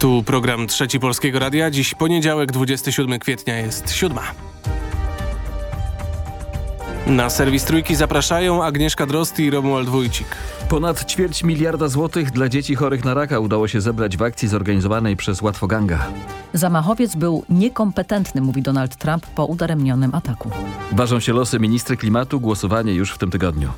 Tu program Trzeci Polskiego Radia. Dziś poniedziałek, 27 kwietnia jest siódma. Na serwis Trójki zapraszają Agnieszka Drost i Romuald Wójcik. Ponad ćwierć miliarda złotych dla dzieci chorych na raka udało się zebrać w akcji zorganizowanej przez Łatwoganga. Zamachowiec był niekompetentny, mówi Donald Trump po udaremnionym ataku. Ważą się losy ministry klimatu, głosowanie już w tym tygodniu.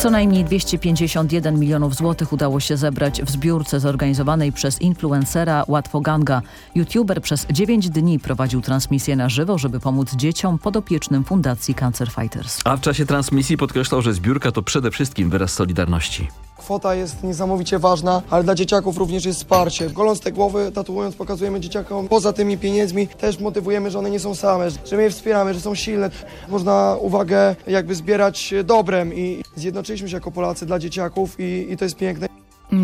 Co najmniej 251 milionów złotych udało się zebrać w zbiórce zorganizowanej przez influencera Łatwoganga. YouTuber przez 9 dni prowadził transmisję na żywo, żeby pomóc dzieciom podopiecznym Fundacji Cancer Fighters. A w czasie transmisji podkreślał, że zbiórka to przede wszystkim wyraz solidarności. Kwota jest niesamowicie ważna, ale dla dzieciaków również jest wsparcie. Goląc te głowy, tatuując, pokazujemy dzieciakom poza tymi pieniędzmi, też motywujemy, że one nie są same, że my je wspieramy, że są silne. Można uwagę jakby zbierać dobrem i zjednoczyliśmy się jako Polacy dla dzieciaków i, i to jest piękne.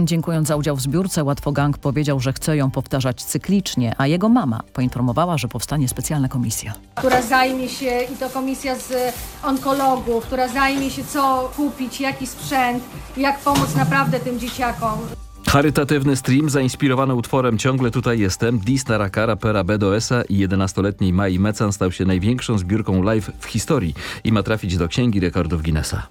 Dziękując za udział w zbiórce, Łatwogang powiedział, że chce ją powtarzać cyklicznie, a jego mama poinformowała, że powstanie specjalna komisja. która zajmie się, i to komisja z onkologów, która zajmie się co kupić, jaki sprzęt, jak pomóc naprawdę tym dzieciakom. Charytatywny stream zainspirowany utworem Ciągle tutaj jestem Dis na raka rapera BDS-a i 11-letniej Mai Mecan stał się największą zbiórką live w historii i ma trafić do Księgi Rekordów Guinnessa.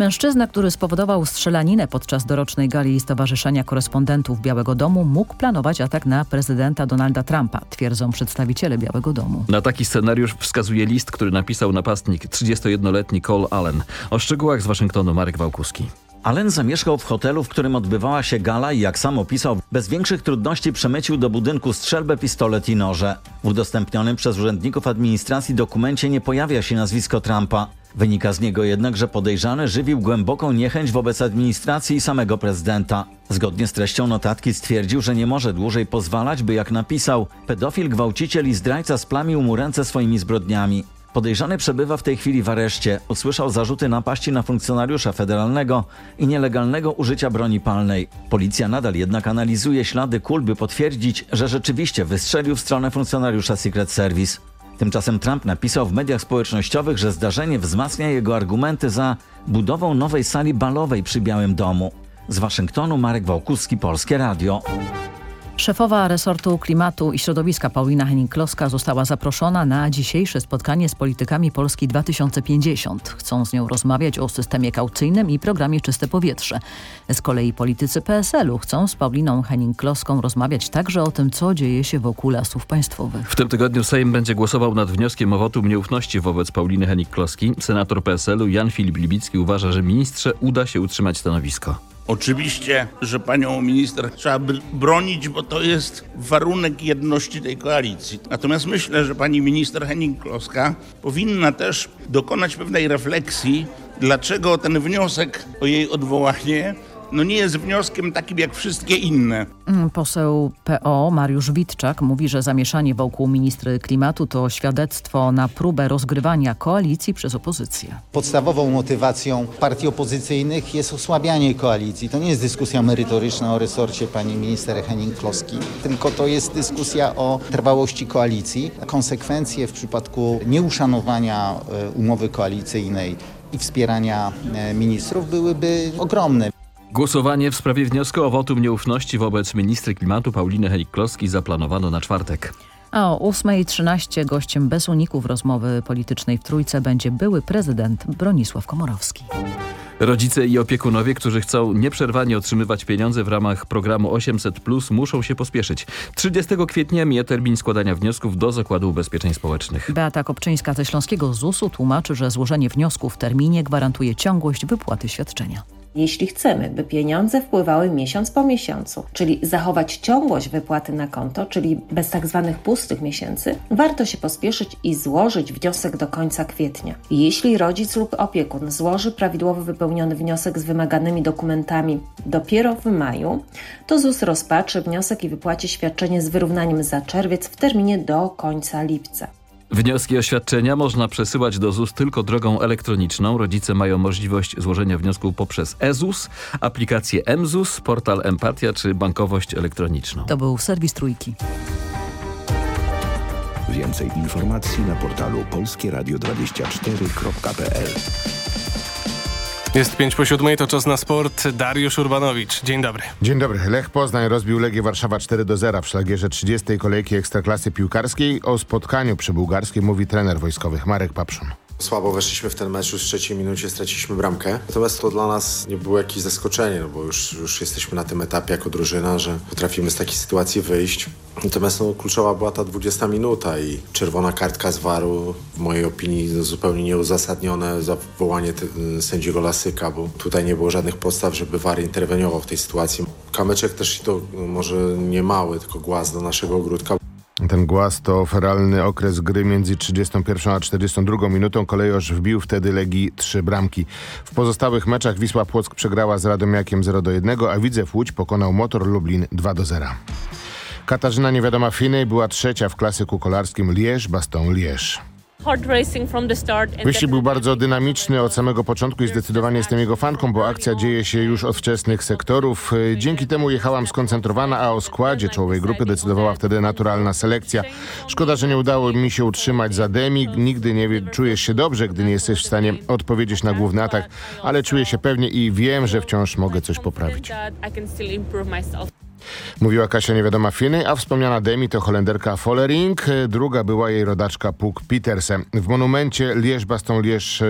Mężczyzna, który spowodował strzelaninę podczas dorocznej gali Stowarzyszenia Korespondentów Białego Domu mógł planować atak na prezydenta Donalda Trumpa, twierdzą przedstawiciele Białego Domu. Na taki scenariusz wskazuje list, który napisał napastnik 31-letni Cole Allen. O szczegółach z Waszyngtonu Marek Wałkuski. Allen zamieszkał w hotelu, w którym odbywała się gala i jak sam opisał, bez większych trudności przemycił do budynku strzelbę, pistolet i noże. W udostępnionym przez urzędników administracji dokumencie nie pojawia się nazwisko Trumpa. Wynika z niego jednak, że podejrzany żywił głęboką niechęć wobec administracji i samego prezydenta. Zgodnie z treścią notatki stwierdził, że nie może dłużej pozwalać, by jak napisał, pedofil, gwałciciel i zdrajca splamił mu ręce swoimi zbrodniami. Podejrzany przebywa w tej chwili w areszcie. Usłyszał zarzuty napaści na funkcjonariusza federalnego i nielegalnego użycia broni palnej. Policja nadal jednak analizuje ślady kul, by potwierdzić, że rzeczywiście wystrzelił w stronę funkcjonariusza Secret Service. Tymczasem Trump napisał w mediach społecznościowych, że zdarzenie wzmacnia jego argumenty za budową nowej sali balowej przy Białym Domu. Z Waszyngtonu Marek Wałkuski, Polskie Radio. Szefowa resortu klimatu i środowiska Paulina Henning-Kloska została zaproszona na dzisiejsze spotkanie z politykami Polski 2050. Chcą z nią rozmawiać o systemie kaucyjnym i programie Czyste Powietrze. Z kolei politycy PSL-u chcą z Pauliną Henning-Kloską rozmawiać także o tym, co dzieje się wokół lasów państwowych. W tym tygodniu Sejm będzie głosował nad wnioskiem o wotum nieufności wobec Pauliny Henik-Kloski. Senator PSL-u Jan Filip Libicki uważa, że ministrze uda się utrzymać stanowisko. Oczywiście, że panią minister trzeba bronić, bo to jest warunek jedności tej koalicji. Natomiast myślę, że pani minister Henning-Kloska powinna też dokonać pewnej refleksji, dlaczego ten wniosek o jej odwołanie no nie jest wnioskiem takim jak wszystkie inne. Mm, Poseł PO Mariusz Witczak mówi, że zamieszanie wokół ministry klimatu to świadectwo na próbę rozgrywania koalicji przez opozycję. Podstawową motywacją partii opozycyjnych jest osłabianie koalicji. To nie jest dyskusja merytoryczna o resorcie pani minister Henning-Kloski, tylko to jest dyskusja o trwałości koalicji. Konsekwencje w przypadku nieuszanowania e, umowy koalicyjnej i wspierania e, ministrów byłyby ogromne. Głosowanie w sprawie wniosku o wotum nieufności wobec ministry klimatu Pauliny Henik-Kloski zaplanowano na czwartek. A o 8.13 gościem bez uników rozmowy politycznej w Trójce będzie były prezydent Bronisław Komorowski. Rodzice i opiekunowie, którzy chcą nieprzerwanie otrzymywać pieniądze w ramach programu 800 muszą się pospieszyć. 30 kwietnia mija termin składania wniosków do Zakładu Ubezpieczeń Społecznych. Beata Kopczyńska ze Śląskiego ZUS-u tłumaczy, że złożenie wniosku w terminie gwarantuje ciągłość wypłaty świadczenia. Jeśli chcemy, by pieniądze wpływały miesiąc po miesiącu, czyli zachować ciągłość wypłaty na konto, czyli bez tak zwanych pustych miesięcy, warto się pospieszyć i złożyć wniosek do końca kwietnia. Jeśli rodzic lub opiekun złoży prawidłowo wypełniony wniosek z wymaganymi dokumentami dopiero w maju, to ZUS rozpatrzy wniosek i wypłaci świadczenie z wyrównaniem za czerwiec w terminie do końca lipca. Wnioski o świadczenia można przesyłać do ZUS tylko drogą elektroniczną. Rodzice mają możliwość złożenia wniosku poprzez eZUS, aplikację mZUS, portal Empatia czy bankowość elektroniczną. To był serwis Trójki. Więcej informacji na portalu polskieradio24.pl Jest 5 po 7, to czas na sport. Dariusz Urbanowicz. Dzień dobry. Dzień dobry. Lech Poznań rozbił Legię Warszawa 4 do 0 w szlagierze 30. kolejki Ekstraklasy Piłkarskiej. O spotkaniu przy bułgarskim mówi trener wojskowych Marek Papszun. Słabo weszliśmy w ten mecz, już w trzeciej minucie straciliśmy bramkę. Natomiast to dla nas nie było jakieś zaskoczenie, no bo już, już jesteśmy na tym etapie jako drużyna, że potrafimy z takiej sytuacji wyjść. Natomiast no, kluczowa była ta 20 minuta i czerwona kartka z waru, w mojej opinii no, zupełnie nieuzasadnione zawołanie te, sędziego Lasyka, bo tutaj nie było żadnych podstaw, żeby war interweniował w tej sytuacji. Kamyczek też to no, może nie mały, tylko głaz do naszego ogródka. Ten głaz to feralny okres gry między 31 a 42 minutą. Kolejorz wbił wtedy Legii trzy bramki. W pozostałych meczach Wisła Płock przegrała z Radomiakiem 0 do 1, a Widzew Łódź pokonał Motor Lublin 2 do 0. Katarzyna Niewiadoma Finej była trzecia w klasyku kolarskim Lierz-Baston-Lierz. Wyścig był bardzo dynamiczny od samego początku i zdecydowanie jestem jego fanką, bo akcja dzieje się już od wczesnych sektorów. Dzięki temu jechałam skoncentrowana, a o składzie czołowej grupy decydowała wtedy naturalna selekcja. Szkoda, że nie udało mi się utrzymać za demi. Nigdy nie wie, czujesz się dobrze, gdy nie jesteś w stanie odpowiedzieć na główny atak, ale czuję się pewnie i wiem, że wciąż mogę coś poprawić. Mówiła Kasia Niewiadoma Finy, a wspomniana Demi to Holenderka Follering, druga była jej rodaczka Puk Petersen. W monumencie Lierz-Baston-Lierz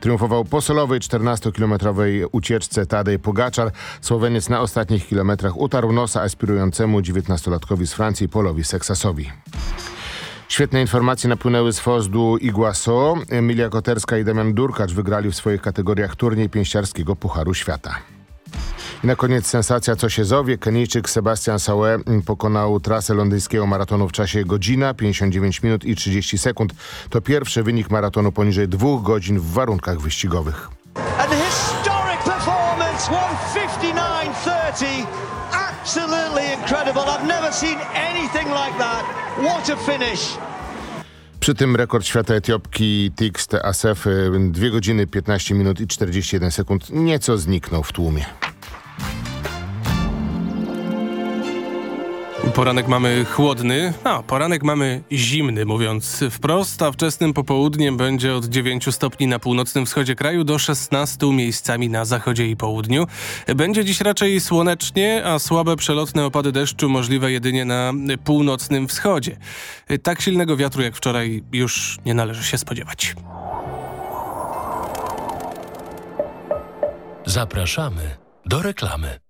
triumfował po solowej 14-kilometrowej ucieczce Tadej Pogaczar. Słoweniec na ostatnich kilometrach utarł nosa aspirującemu 19-latkowi z Francji Polowi Seksasowi. Świetne informacje napłynęły z Fozdu i Guaso. Emilia Koterska i Damian Durkacz wygrali w swoich kategoriach turniej pięściarskiego Pucharu Świata. I na koniec sensacja co się zowie. Kenijczyk Sebastian Saue pokonał trasę londyńskiego maratonu w czasie godzina, 59 minut i 30 sekund. To pierwszy wynik maratonu poniżej dwóch godzin w warunkach wyścigowych. An historic performance, 159.30. Absolutely incredible. I've never seen anything like that. What a finish. Przy tym rekord świata Etiopki Tix Asef 2 godziny 15 minut i 41 sekund nieco zniknął w tłumie. Poranek mamy chłodny, a poranek mamy zimny, mówiąc wprost, a wczesnym popołudniem będzie od 9 stopni na północnym wschodzie kraju do 16 miejscami na zachodzie i południu. Będzie dziś raczej słonecznie, a słabe przelotne opady deszczu możliwe jedynie na północnym wschodzie. Tak silnego wiatru jak wczoraj już nie należy się spodziewać. Zapraszamy do reklamy.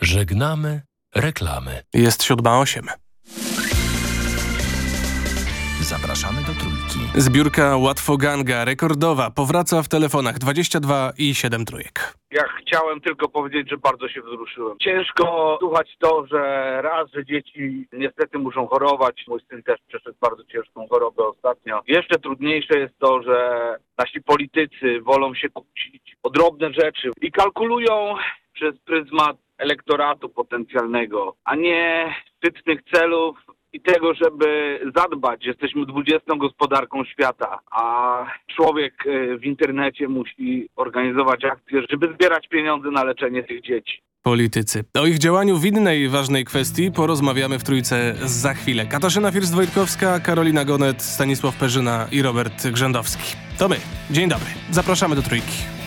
Żegnamy reklamy. Jest siódma osiem. Zapraszamy do trójki. Zbiórka Łatwoganga rekordowa powraca w telefonach 22 i 7 trójek. Ja chciałem tylko powiedzieć, że bardzo się wzruszyłem. Ciężko słuchać to, że raz, że dzieci niestety muszą chorować. Mój syn też przeszedł bardzo ciężką chorobę ostatnio. Jeszcze trudniejsze jest to, że nasi politycy wolą się kłócić o drobne rzeczy i kalkulują przez pryzmat elektoratu potencjalnego, a nie szczytnych celów i tego, żeby zadbać. Jesteśmy 20 gospodarką świata, a człowiek w internecie musi organizować akcje, żeby zbierać pieniądze na leczenie tych dzieci. Politycy. O ich działaniu w innej ważnej kwestii porozmawiamy w Trójce za chwilę. Katarzyna First-Wojtkowska, Karolina Gonet, Stanisław Perzyna i Robert Grzędowski. To my. Dzień dobry. Zapraszamy do Trójki.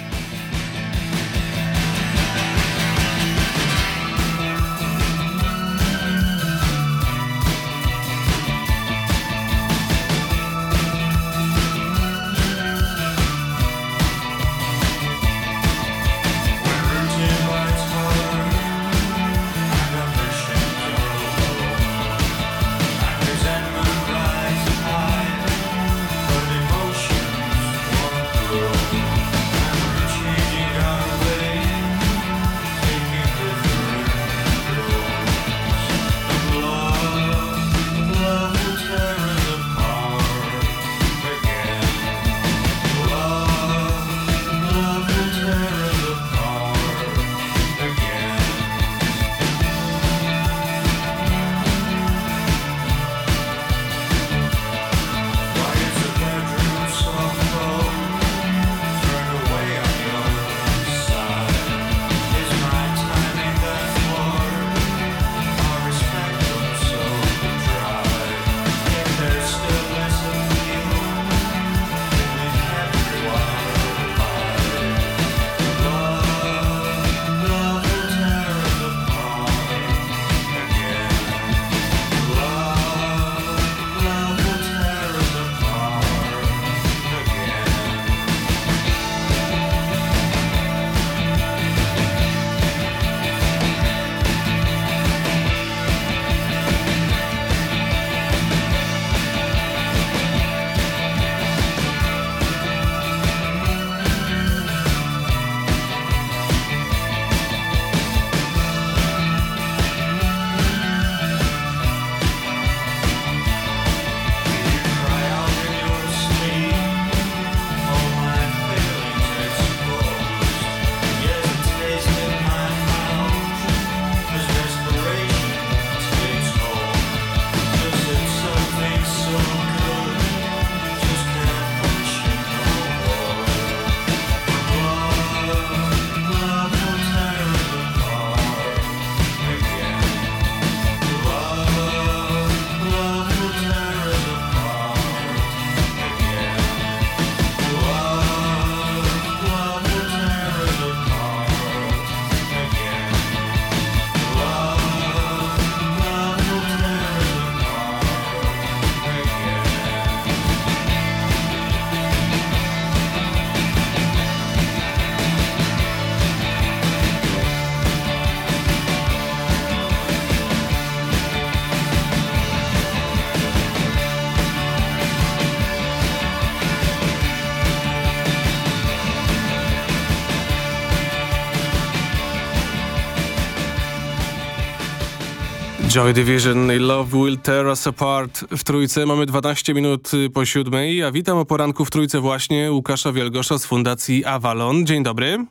Joy Division i Love Will Tear Us Apart w Trójce. Mamy 12 minut po siódmej, a witam o poranku w Trójce właśnie Łukasza Wielgosza z Fundacji Avalon. Dzień dobry.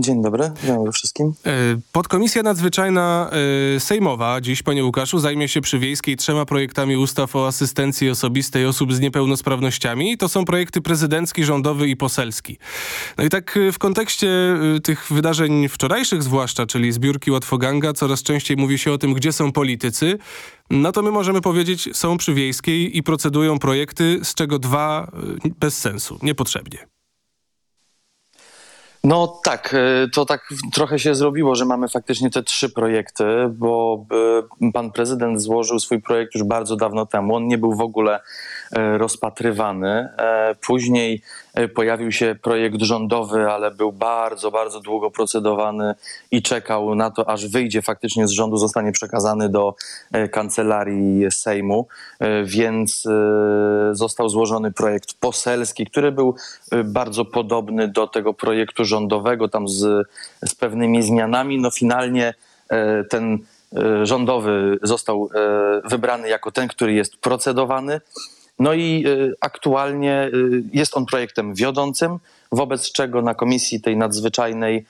Dzień dobry, dzień wszystkim. E, podkomisja nadzwyczajna e, sejmowa dziś, panie Łukaszu, zajmie się przy Wiejskiej trzema projektami ustaw o asystencji osobistej osób z niepełnosprawnościami. To są projekty prezydencki, rządowy i poselski. No i tak e, w kontekście tych wydarzeń wczorajszych zwłaszcza, czyli zbiórki Łatwoganga, coraz częściej mówi się o tym, gdzie są politycy. No to my możemy powiedzieć, są przy Wiejskiej i procedują projekty, z czego dwa bez sensu, niepotrzebnie. No tak, e, to tak trochę się zrobiło, że mamy faktycznie te trzy projekty, bo e, pan prezydent złożył swój projekt już bardzo dawno temu. On nie był w ogóle rozpatrywany. Później pojawił się projekt rządowy, ale był bardzo, bardzo długo procedowany i czekał na to, aż wyjdzie faktycznie z rządu, zostanie przekazany do kancelarii Sejmu, więc został złożony projekt poselski, który był bardzo podobny do tego projektu rządowego, tam z, z pewnymi zmianami. No finalnie e, ten e, rządowy został e, wybrany jako ten, który jest procedowany. No i aktualnie jest on projektem wiodącym, wobec czego na komisji tej nadzwyczajnej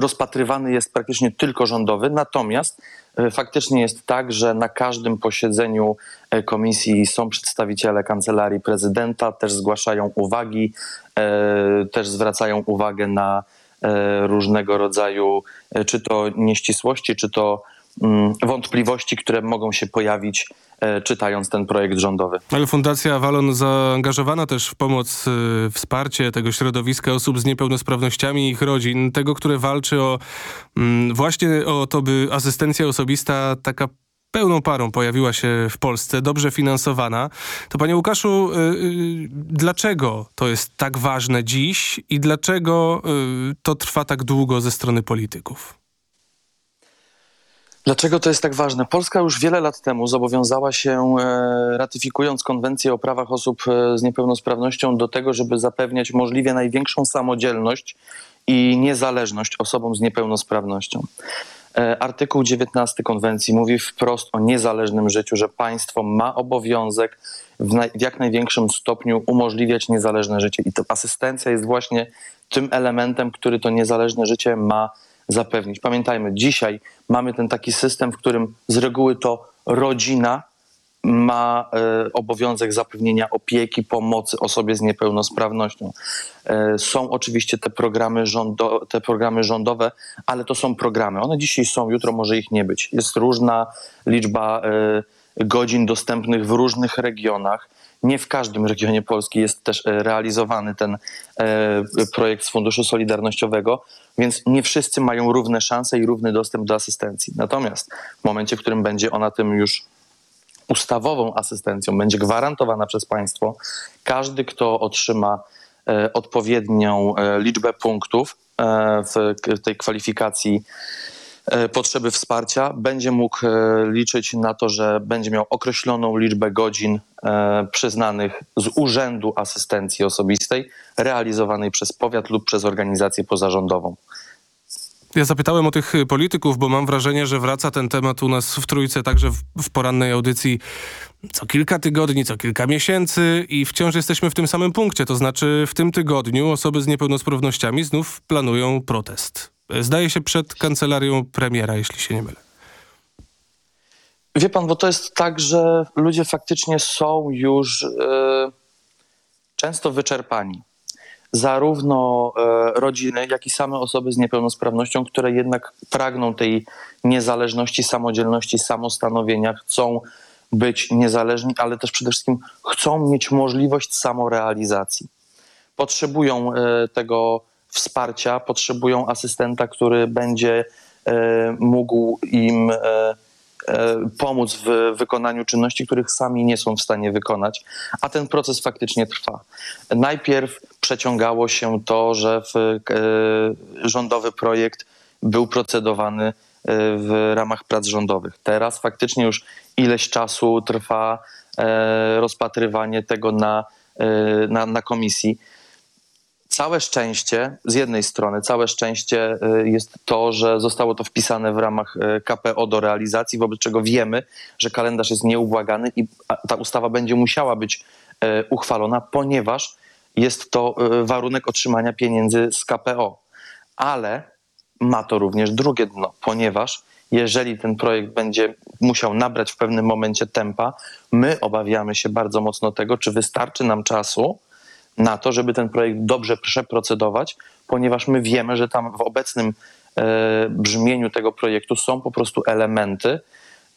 rozpatrywany jest praktycznie tylko rządowy, natomiast e, faktycznie jest tak, że na każdym posiedzeniu e, komisji są przedstawiciele kancelarii prezydenta, też zgłaszają uwagi, e, też zwracają uwagę na różnego rodzaju, czy to nieścisłości, czy to wątpliwości, które mogą się pojawić E, czytając ten projekt rządowy. Ale Fundacja Avalon zaangażowana też w pomoc, e, wsparcie tego środowiska osób z niepełnosprawnościami i ich rodzin, tego, które walczy o mm, właśnie o to, by asystencja osobista taka pełną parą pojawiła się w Polsce, dobrze finansowana. To panie Łukaszu, yy, dlaczego to jest tak ważne dziś i dlaczego to trwa tak długo ze strony polityków? Dlaczego to jest tak ważne? Polska już wiele lat temu zobowiązała się, e, ratyfikując konwencję o prawach osób e, z niepełnosprawnością, do tego, żeby zapewniać możliwie największą samodzielność i niezależność osobom z niepełnosprawnością. E, artykuł 19 konwencji mówi wprost o niezależnym życiu, że państwo ma obowiązek w, naj, w jak największym stopniu umożliwiać niezależne życie. I to asystencja jest właśnie tym elementem, który to niezależne życie ma zapewnić. Pamiętajmy, dzisiaj mamy ten taki system, w którym z reguły to rodzina ma e, obowiązek zapewnienia opieki, pomocy osobie z niepełnosprawnością. E, są oczywiście te programy, rządo, te programy rządowe, ale to są programy. One dzisiaj są, jutro może ich nie być. Jest różna liczba e, godzin dostępnych w różnych regionach. Nie w każdym regionie Polski jest też e, realizowany ten e, projekt z Funduszu Solidarnościowego, więc nie wszyscy mają równe szanse i równy dostęp do asystencji. Natomiast w momencie, w którym będzie ona tym już ustawową asystencją, będzie gwarantowana przez państwo, każdy, kto otrzyma e, odpowiednią liczbę punktów w tej kwalifikacji potrzeby wsparcia, będzie mógł e, liczyć na to, że będzie miał określoną liczbę godzin e, przyznanych z Urzędu Asystencji Osobistej realizowanej przez powiat lub przez organizację pozarządową. Ja zapytałem o tych polityków, bo mam wrażenie, że wraca ten temat u nas w Trójce, także w, w, porannej audycji co kilka tygodni, co kilka miesięcy i wciąż jesteśmy w tym samym punkcie. To znaczy w tym tygodniu osoby z niepełnosprawnościami znów planują protest. Zdaje się przed kancelarią premiera, jeśli się nie mylę. Wie pan, bo to jest tak, że ludzie faktycznie są już e, często wyczerpani. Zarówno e, rodziny, jak i same osoby z niepełnosprawnością, które jednak pragną tej niezależności, samodzielności, samostanowienia, chcą być niezależni, ale też przede wszystkim chcą mieć możliwość samorealizacji. Potrzebują e, tego wsparcia, potrzebują asystenta, który będzie e, mógł im e, e, pomóc w wykonaniu czynności, których sami nie są w stanie wykonać, a ten proces faktycznie trwa. Najpierw przeciągało się to, że rządowy projekt był procedowany w ramach prac rządowych. Teraz faktycznie już ileś czasu trwa rozpatrywanie tego na, na, na komisji Całe szczęście, z jednej strony, całe szczęście y, jest to, że zostało to wpisane w ramach y, KPO do realizacji, wobec czego wiemy, że kalendarz jest nieubłagany i ta ustawa będzie musiała być y, uchwalona, ponieważ jest to warunek otrzymania pieniędzy z KPO. Ale ma to również drugie dno, ponieważ jeżeli ten projekt będzie musiał nabrać w pewnym momencie tempa, my obawiamy się bardzo mocno tego, czy wystarczy nam czasu na to, żeby ten projekt dobrze przeprocedować, ponieważ my wiemy, że tam w obecnym e, brzmieniu tego projektu są po prostu elementy,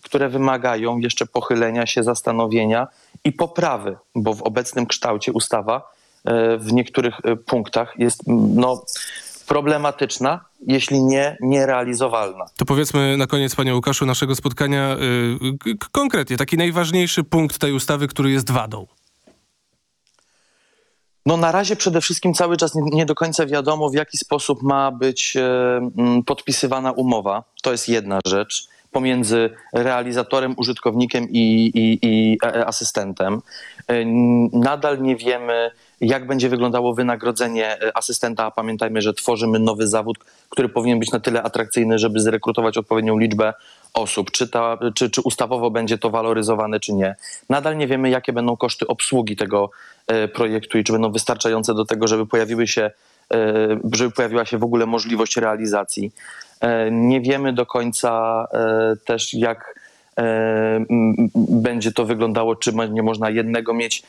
które wymagają jeszcze pochylenia się, zastanowienia i poprawy, bo w obecnym kształcie ustawa e, w niektórych e, punktach jest no, problematyczna, jeśli nie nierealizowalna. To powiedzmy na koniec, panie Łukaszu, naszego spotkania konkretnie, taki najważniejszy punkt tej ustawy, który jest wadą. No na razie przede wszystkim cały czas nie, do końca wiadomo, w jaki sposób ma być e, podpisywana umowa. To jest jedna rzecz pomiędzy realizatorem, użytkownikiem i, i, i e, asystentem. E, nadal nie wiemy, jak będzie wyglądało wynagrodzenie asystenta, a pamiętajmy, że tworzymy nowy zawód, który powinien być na tyle atrakcyjny, żeby zrekrutować odpowiednią liczbę osób. Czy, ta, czy, czy ustawowo będzie to waloryzowane, czy nie. Nadal nie wiemy, jakie będą koszty obsługi tego projektu i czy będą wystarczające do tego, żeby pojawiły się e, żeby pojawiła się w ogóle możliwość realizacji. Nie wiemy do końca też, jak będzie to wyglądało, czy nie można jednego mieć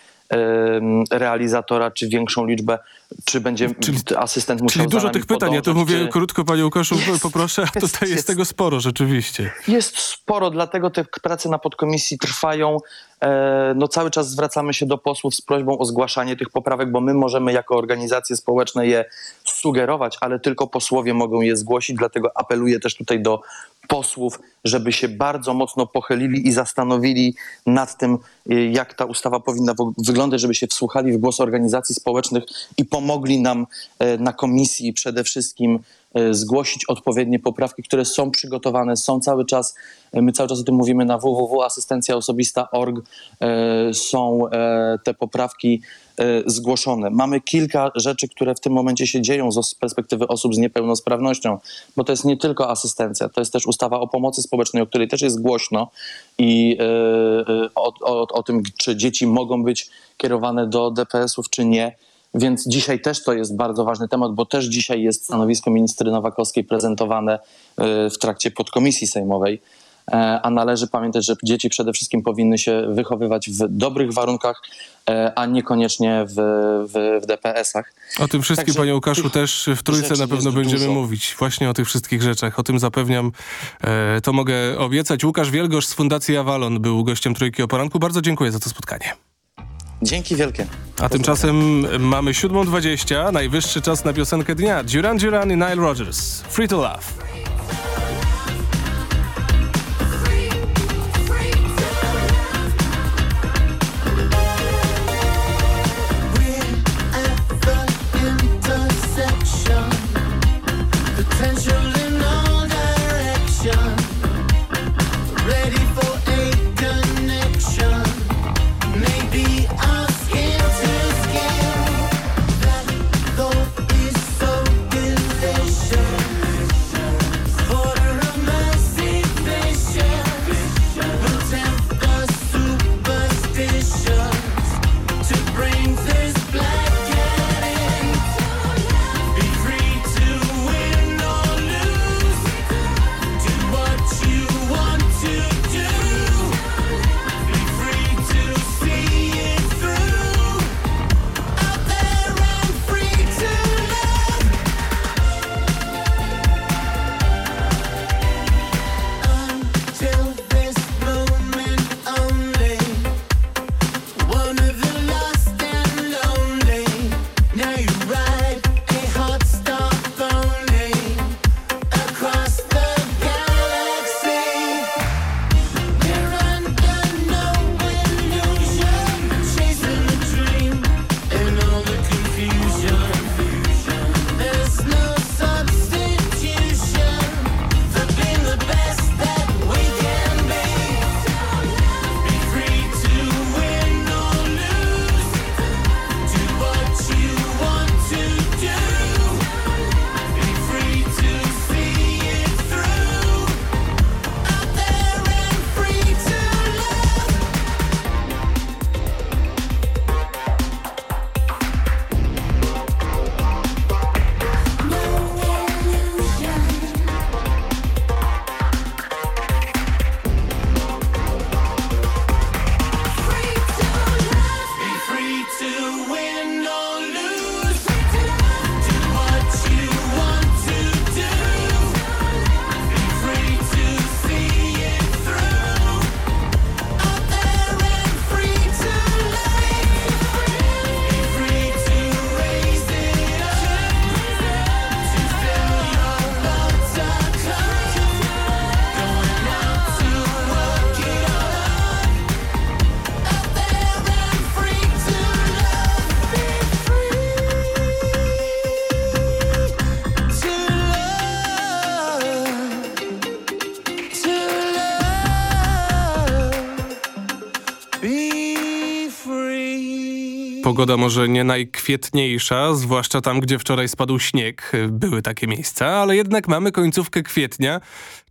realizatora, czy większą liczbę, czy będzie czyli, asystent musiał Czyli dużo tych pytań, podążać, ja to mówię czy... krótko, panie Łukaszu, jest, poproszę, a tutaj jest, jest, tego sporo rzeczywiście. Jest sporo, dlatego te prace na podkomisji trwają. E, no cały czas zwracamy się do posłów z prośbą o zgłaszanie tych poprawek, bo my możemy jako organizacje społeczne je sugerować, ale tylko posłowie mogą je zgłosić, dlatego apeluję też tutaj do posłów, żeby się bardzo mocno pochylili i zastanowili nad tym, y, jak ta ustawa powinna wyglądać, żeby się wsłuchali w głos organizacji społecznych i pomogli nam e, na komisji przede wszystkim zgłosić odpowiednie poprawki, które są przygotowane, są cały czas, e, my cały czas o tym mówimy na www.asystencjaosobista.org, są te poprawki E, zgłoszone. Mamy kilka rzeczy, które w tym momencie się dzieją z perspektywy osób z niepełnosprawnością, bo to jest nie tylko asystencja, to jest też ustawa o pomocy społecznej, o której też jest głośno i e, e, o, o, o tym, czy dzieci mogą być kierowane do DPS-ów, czy nie. Więc dzisiaj też to jest bardzo ważny temat, bo też dzisiaj jest stanowisko ministry Nowakowskiej prezentowane w trakcie podkomisji sejmowej. E, a należy pamiętać, że dzieci przede wszystkim powinny się wychowywać w dobrych warunkach, e, a niekoniecznie w, w, w DPS-ach. O tym wszystkim, Także panie Łukaszu, też w Trójce na pewno będziemy dużo. mówić. Właśnie o tych wszystkich rzeczach. O tym zapewniam. E, to mogę obiecać. Łukasz Wielgosz z Fundacji Avalon był gościem Trójki o poranku. Bardzo dziękuję za to spotkanie. Dzięki wielkie. A tymczasem mamy 7.20, najwyższy czas na piosenkę dnia. Duran Duran i Nile Rodgers. Free to Love. Pogoda może nie najkwietniejsza, zwłaszcza tam, gdzie wczoraj spadł śnieg. Były takie miejsca, ale jednak mamy końcówkę kwietnia,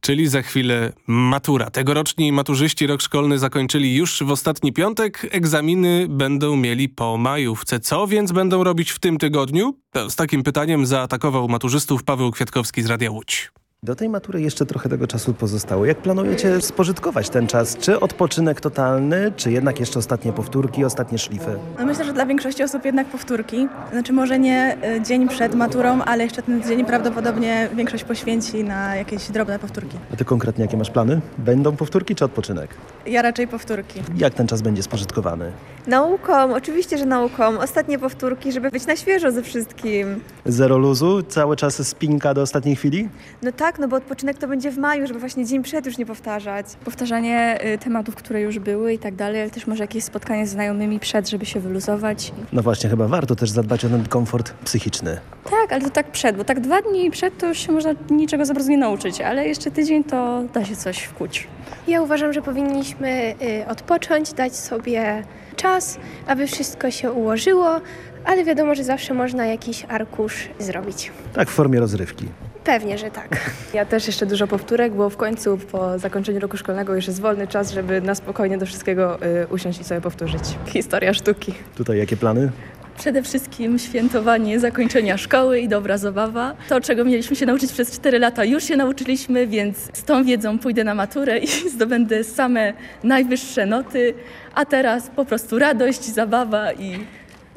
czyli za chwilę matura. Tegoroczni maturzyści rok szkolny zakończyli już w ostatni piątek. Egzaminy będą mieli po majówce. Co więc będą robić w tym tygodniu? Z takim pytaniem zaatakował maturzystów Paweł Kwiatkowski z Radia Łódź. Do tej matury jeszcze trochę tego czasu pozostało. Jak planujecie spożytkować ten czas? Czy odpoczynek totalny, czy jednak jeszcze ostatnie powtórki, ostatnie szlify? No myślę, że dla większości osób jednak powtórki. Znaczy może nie y, dzień przed maturą, ale jeszcze ten dzień prawdopodobnie większość poświęci na jakieś drobne powtórki. A ty konkretnie jakie masz plany? Będą powtórki czy odpoczynek? Ja raczej powtórki. Jak ten czas będzie spożytkowany? Nauką, oczywiście, że nauką. Ostatnie powtórki, żeby być na świeżo ze wszystkim. Zero luzu? Cały czas spinka do ostatniej chwili? No tak, no bo odpoczynek to będzie w maju, żeby właśnie dzień przed już nie powtarzać. Powtarzanie y, tematów, które już były i tak dalej, ale też może jakieś spotkanie z znajomymi przed, żeby się wyluzować. No właśnie, chyba warto też zadbać o ten komfort psychiczny. Tak, ale to tak przed, bo tak dwa dni przed to już się można niczego za bardzo nie nauczyć, ale jeszcze tydzień to da się coś wkuć. Ja uważam, że powinniśmy y, odpocząć, dać sobie czas, aby wszystko się ułożyło, ale wiadomo, że zawsze można jakiś arkusz zrobić. Tak, w formie rozrywki. Pewnie, że tak. Ja też jeszcze dużo powtórek, bo w końcu po zakończeniu roku szkolnego już jest wolny czas, żeby na spokojnie do wszystkiego y, usiąść i sobie powtórzyć. Historia sztuki. Tutaj jakie plany? Przede wszystkim świętowanie zakończenia szkoły i dobra zabawa. To, czego mieliśmy się nauczyć przez 4 lata, już się nauczyliśmy, więc z tą wiedzą pójdę na maturę i zdobędę same najwyższe noty, a teraz po prostu radość, zabawa i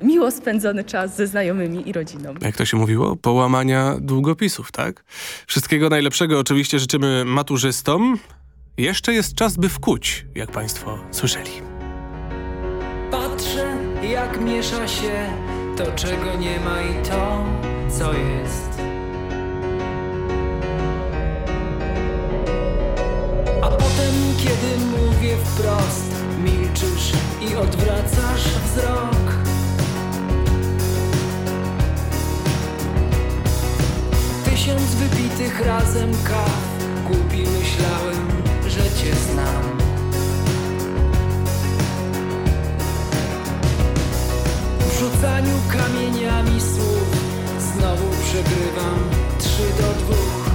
miło spędzony czas ze znajomymi i rodziną. Jak to się mówiło? Połamania długopisów, tak? Wszystkiego najlepszego oczywiście życzymy maturzystom. Jeszcze jest czas, by wkuć, jak państwo słyszeli. Jak miesza się to, czego nie ma i to, co jest. A potem, kiedy mówię wprost, milczysz i odwracasz wzrok. Tysiąc wypitych razem kaw, głupi myślałem, że cię znam. Rzucaniu kamieniami słów. Znowu przegrywam trzy do dwóch.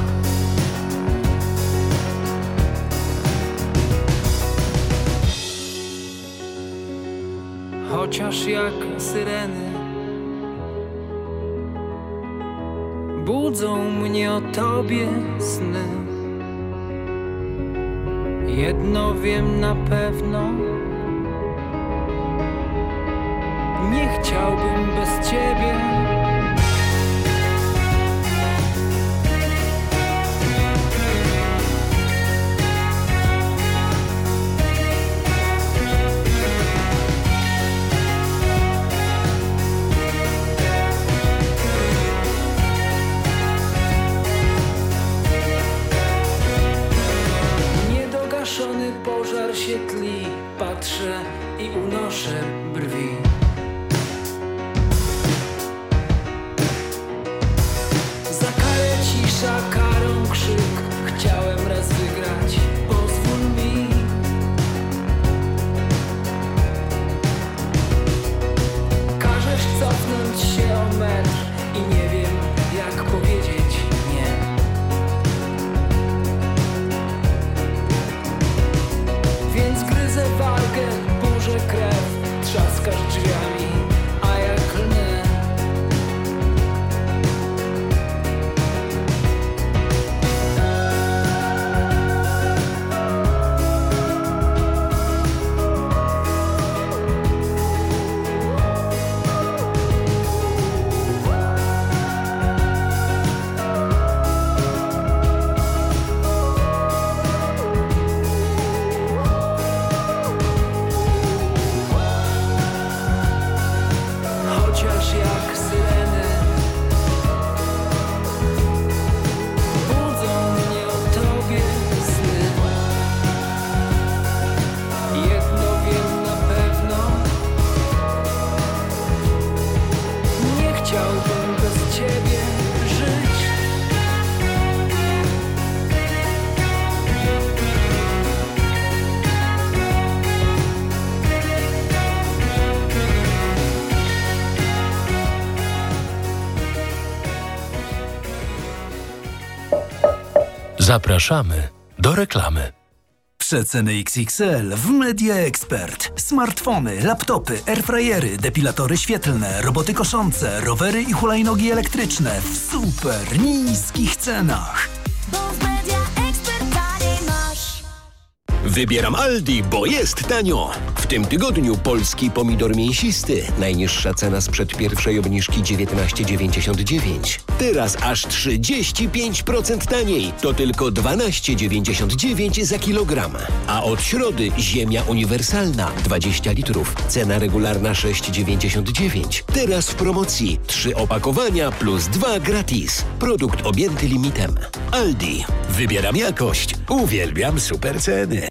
Chociaż jak syreny Budzą mnie o tobie sny. Jedno wiem na pewno nie chciałbym bez ciebie. Niedogaszony pożar się tli, patrzę i unoszę brwi. Cisza, karą krzyk Chciałem raz wygrać, pozwól mi. Każesz cofnąć się o metr I nie wiem jak powiedzieć nie. Więc gryzę walkę, burzę krew Trzaskasz drzwiami, Zapraszamy do reklamy. Przeceny XXL w Media Expert. Smartfony, laptopy, airfryery, depilatory świetlne, roboty koszące, rowery i hulajnogi elektryczne w super niskich cenach. Wybieram Aldi, bo jest tanio. Tym tygodniu polski pomidor mięsisty. Najniższa cena sprzed pierwszej obniżki 19,99. Teraz aż 35% taniej. To tylko 12,99 za kilogram. A od środy ziemia uniwersalna 20 litrów. Cena regularna 6,99. Teraz w promocji 3 opakowania plus 2 gratis. Produkt objęty limitem. Aldi. Wybieram jakość. Uwielbiam super ceny.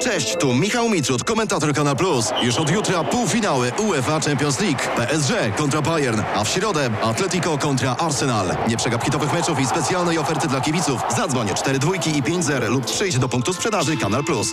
Cześć, tu Michał Mitrud, komentator Kanal Plus. Już od jutra półfinały UEFA Champions League. PSG kontra Bayern, a w środę Atletico kontra Arsenal. Nie przegap hitowych meczów i specjalnej oferty dla kibiców. Zadzwoń 4 dwójki i 5 zer lub przyjdź do punktu sprzedaży Kanal Plus.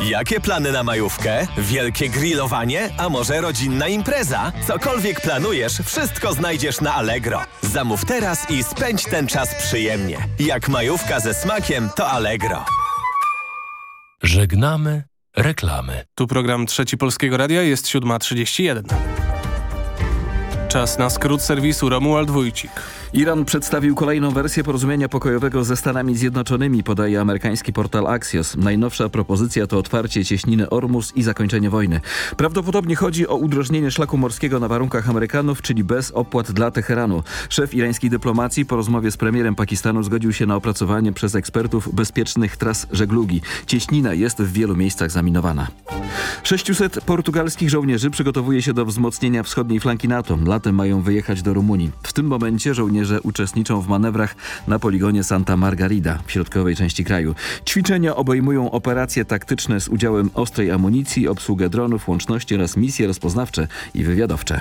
Jakie plany na majówkę? Wielkie grillowanie? A może rodzinna impreza? Cokolwiek planujesz, wszystko znajdziesz na Allegro. Zamów teraz i spędź ten czas przyjemnie. Jak majówka ze smakiem, to Allegro. Żegnamy reklamy. Tu program Trzeci Polskiego Radia jest 7.31. Czas na skrót serwisu Romuald Wójcik. Iran przedstawił kolejną wersję porozumienia pokojowego ze Stanami Zjednoczonymi, podaje amerykański portal Axios. Najnowsza propozycja to otwarcie cieśniny Ormus i zakończenie wojny. Prawdopodobnie chodzi o udrożnienie szlaku morskiego na warunkach Amerykanów, czyli bez opłat dla Teheranu. Szef irańskiej dyplomacji po rozmowie z premierem Pakistanu zgodził się na opracowanie przez ekspertów bezpiecznych tras żeglugi. Cieśnina jest w wielu miejscach zaminowana. 600 portugalskich żołnierzy przygotowuje się do wzmocnienia wschodniej flanki NATO. Latem mają wyjechać do Rumunii. W tym momencie żołnierze uczestniczą w manewrach na poligonie Santa Margarida w środkowej części kraju. Ćwiczenia obejmują operacje taktyczne z udziałem ostrej amunicji, obsługę dronów, łączności oraz misje rozpoznawcze i wywiadowcze.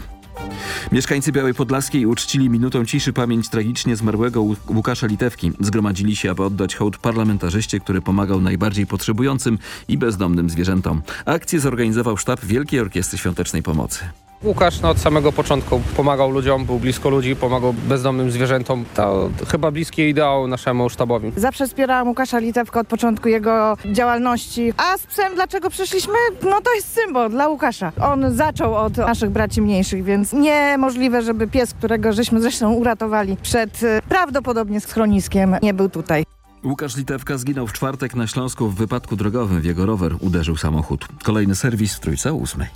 Mieszkańcy Białej Podlaskiej uczcili minutą ciszy pamięć tragicznie zmarłego Łukasza Litewki. Zgromadzili się, aby oddać hołd parlamentarzyście, który pomagał najbardziej potrzebującym i bezdomnym zwierzętom. Akcję zorganizował sztab Wielkiej Orkiestry Świątecznej Pomocy. Łukasz no, od samego początku pomagał ludziom, był blisko ludzi, pomagał bezdomnym zwierzętom. To chyba bliskie ideał naszemu sztabowi. Zawsze wspierałam Łukasza Litewka od początku jego działalności. A z psem dlaczego przyszliśmy? No to jest symbol dla Łukasza. On zaczął od naszych braci mniejszych, więc niemożliwe, żeby pies, którego żeśmy zresztą uratowali przed e, prawdopodobnie schroniskiem, nie był tutaj. Łukasz Litewka zginął w czwartek na Śląsku w wypadku drogowym. W jego rower uderzył samochód. Kolejny serwis w Trójce ósmej.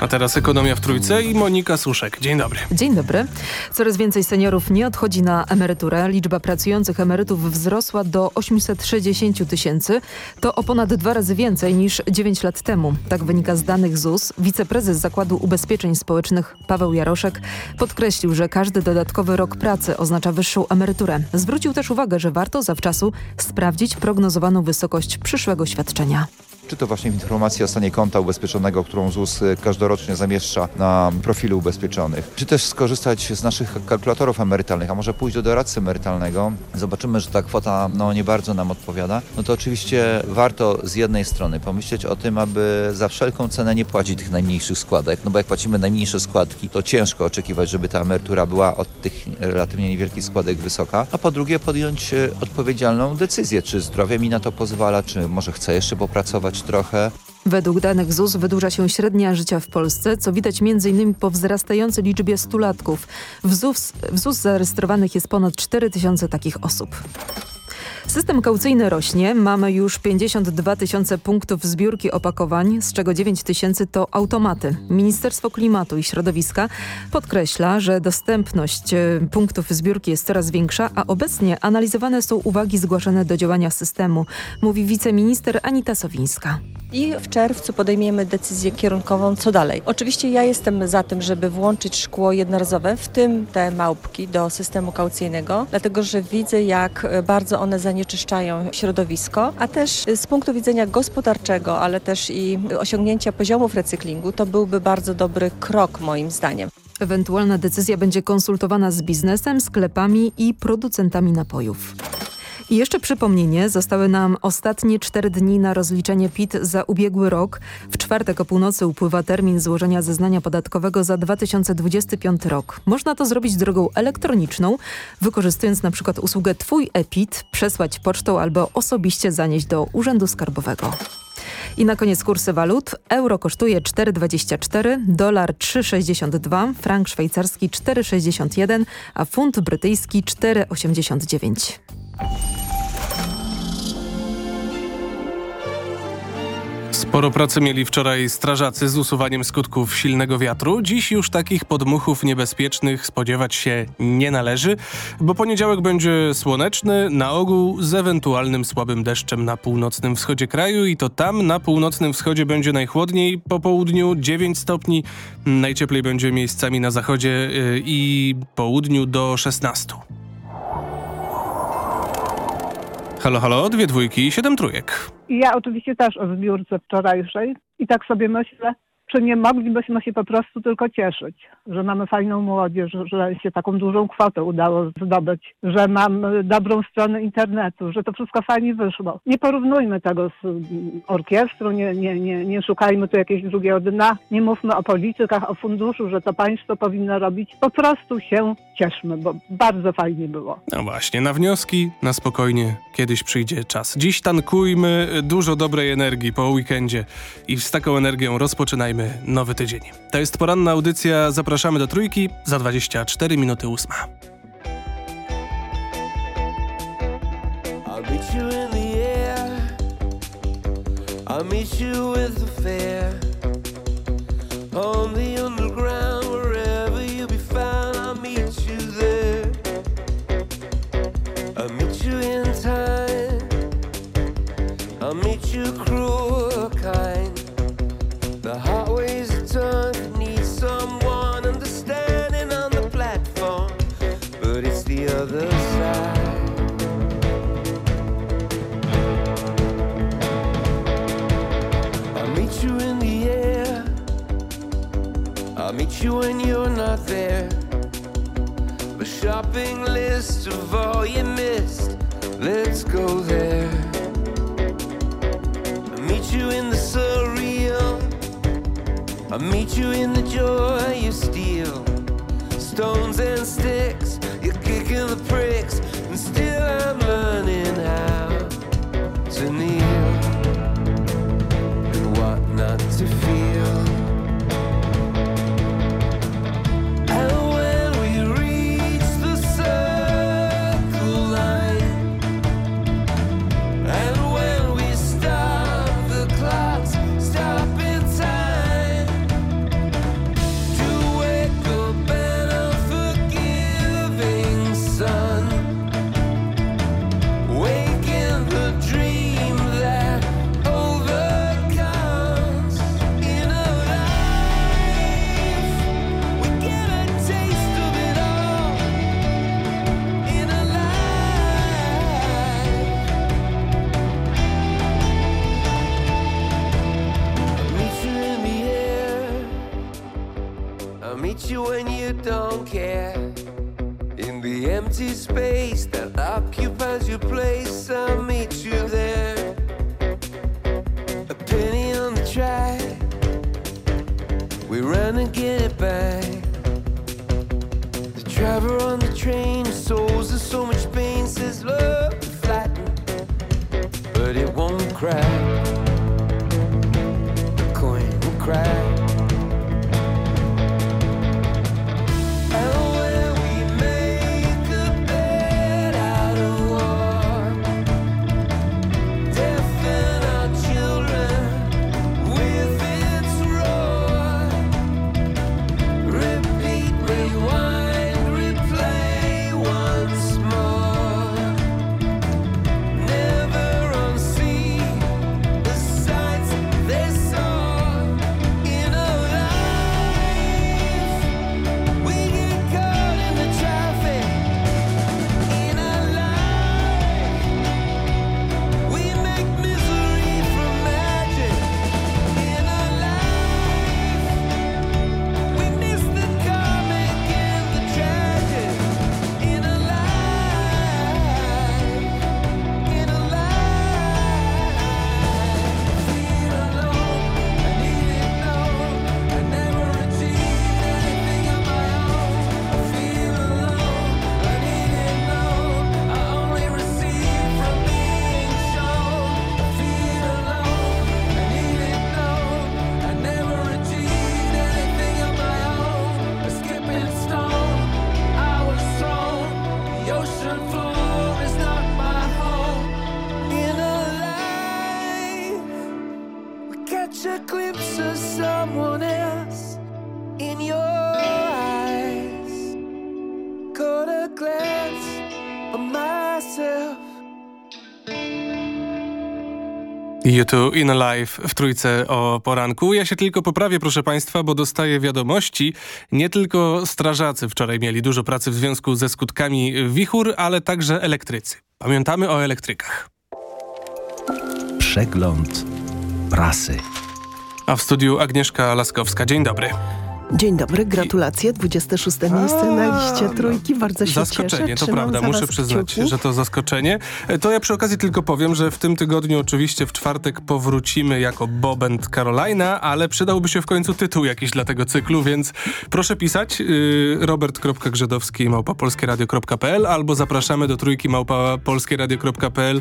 A teraz ekonomia w trójce i Monika Suszek. Dzień dobry. Dzień dobry. Coraz więcej seniorów nie odchodzi na emeryturę. Liczba pracujących emerytów wzrosła do 860 tysięcy. To o ponad dwa razy więcej niż 9 lat temu. Tak wynika z danych ZUS. Wiceprezes Zakładu Ubezpieczeń Społecznych Paweł Jaroszek podkreślił, że każdy dodatkowy rok pracy oznacza wyższą emeryturę. Zwrócił też uwagę, że warto zawczasu sprawdzić prognozowaną wysokość przyszłego świadczenia. Czy to właśnie w informacji o stanie konta ubezpieczonego, którą ZUS każdorocznie zamieszcza na profilu ubezpieczonych, czy też skorzystać z naszych kalkulatorów emerytalnych, a może pójść do doradcy emerytalnego, zobaczymy, że ta kwota no, nie bardzo nam odpowiada, no to oczywiście warto z jednej strony pomyśleć o tym, aby za wszelką cenę nie płacić tych najmniejszych składek, no bo jak płacimy najmniejsze składki, to ciężko oczekiwać, żeby ta emerytura była od tych relatywnie niewielkich składek wysoka, a po drugie podjąć e, odpowiedzialną decyzję, czy zdrowie mi na to pozwala, czy może chcę jeszcze popracować trochę. Według danych ZUS wydłuża się średnia życia w Polsce, co widać m.in. po wzrastającej liczbie stulatków. W ZUS, w ZUS zarejestrowanych jest ponad 4 tysiące takich osób. System kaucyjny rośnie. Mamy już 52 tysiące punktów zbiórki opakowań, z czego 9 tysięcy to automaty. Ministerstwo Klimatu i Środowiska podkreśla, że dostępność e, punktów zbiórki jest coraz większa, a obecnie analizowane są uwagi zgłaszane do działania systemu, mówi wiceminister Anita Sowińska i w czerwcu podejmiemy decyzję kierunkową, co dalej. Oczywiście ja jestem za tym, żeby włączyć szkło jednorazowe, w tym te małpki, do systemu kaucyjnego, dlatego że widzę, jak bardzo one zanieczyszczają środowisko, a też z punktu widzenia gospodarczego, ale też i osiągnięcia poziomów recyklingu, to byłby bardzo dobry krok moim zdaniem. Ewentualna decyzja będzie konsultowana z biznesem, sklepami i producentami napojów. I jeszcze przypomnienie, zostały nam ostatnie cztery dni na rozliczenie PIT za ubiegły rok. W czwartek o północy upływa termin złożenia zeznania podatkowego za 2025 rok. Można to zrobić drogą elektroniczną, wykorzystując na przykład usługę Twój e-PIT, przesłać pocztą albo osobiście zanieść do Urzędu Skarbowego. I na koniec kursy walut. Euro kosztuje 4,24, dolar 3,62, frank szwajcarski 4,61, a funt brytyjski 4,89. Sporo pracy mieli wczoraj strażacy z usuwaniem skutków silnego wiatru. Dziś już takich podmuchów niebezpiecznych spodziewać się nie należy, bo poniedziałek będzie słoneczny, na ogół z ewentualnym słabym deszczem na północnym wschodzie kraju i to tam na północnym wschodzie będzie najchłodniej, po południu 9 stopni, najcieplej będzie miejscami na zachodzie y, i południu do 16. Halo, halo, dwie dwójki i siedem trójek. Ja oczywiście też o zbiórce wczorajszej i tak sobie myślę, czy nie moglibyśmy się po prostu tylko cieszyć, że mamy fajną młodzież, że się taką dużą kwotę udało zdobyć, że mam dobrą stronę internetu, że to wszystko fajnie wyszło. Nie porównujmy tego z mm, orkiestrą, nie, nie, nie, nie szukajmy tu jakiegoś drugiego dna, nie mówmy o politykach, o funduszu, że to państwo powinno robić. Po prostu się cieszmy, bo bardzo fajnie było. No właśnie, na wnioski, na spokojnie, kiedyś przyjdzie czas. Dziś tankujmy dużo dobrej energii po weekendzie i z taką energią rozpoczynajmy nowy tydzień. To jest poranna audycja, zapraszamy do trójki za 24 minuty ósma. I'll meet you in the air. I'll meet you with the fair. On the You when you're not there. The shopping list of all you missed. Let's go there. I'll meet you in the surreal. I'll meet you in the joy you steal. Stones and sticks, you're kicking the pricks, and still I'm learning how to kneel and what not to feel. YouTube in Live w trójce o poranku. Ja się tylko poprawię, proszę Państwa, bo dostaję wiadomości. Nie tylko strażacy wczoraj mieli dużo pracy w związku ze skutkami wichur, ale także elektrycy. Pamiętamy o elektrykach. Przegląd prasy. A w studiu Agnieszka Laskowska. Dzień dobry. Dzień dobry, gratulacje. 26 miejsce na liście trójki. Bardzo się Zaskoczenie, cieszę. to Trzymam prawda, za muszę przyznać, kciuki. że to zaskoczenie. E, To ja przy okazji tylko powiem, że w tym tygodniu oczywiście w czwartek powrócimy jako Bob and Carolina, ale przydałby się w końcu tytuł jakiś dla tego cyklu, więc proszę pisać yy, robert.grzedowski małpa polskieradio.pl albo zapraszamy do trójki małpa polskieradio.pl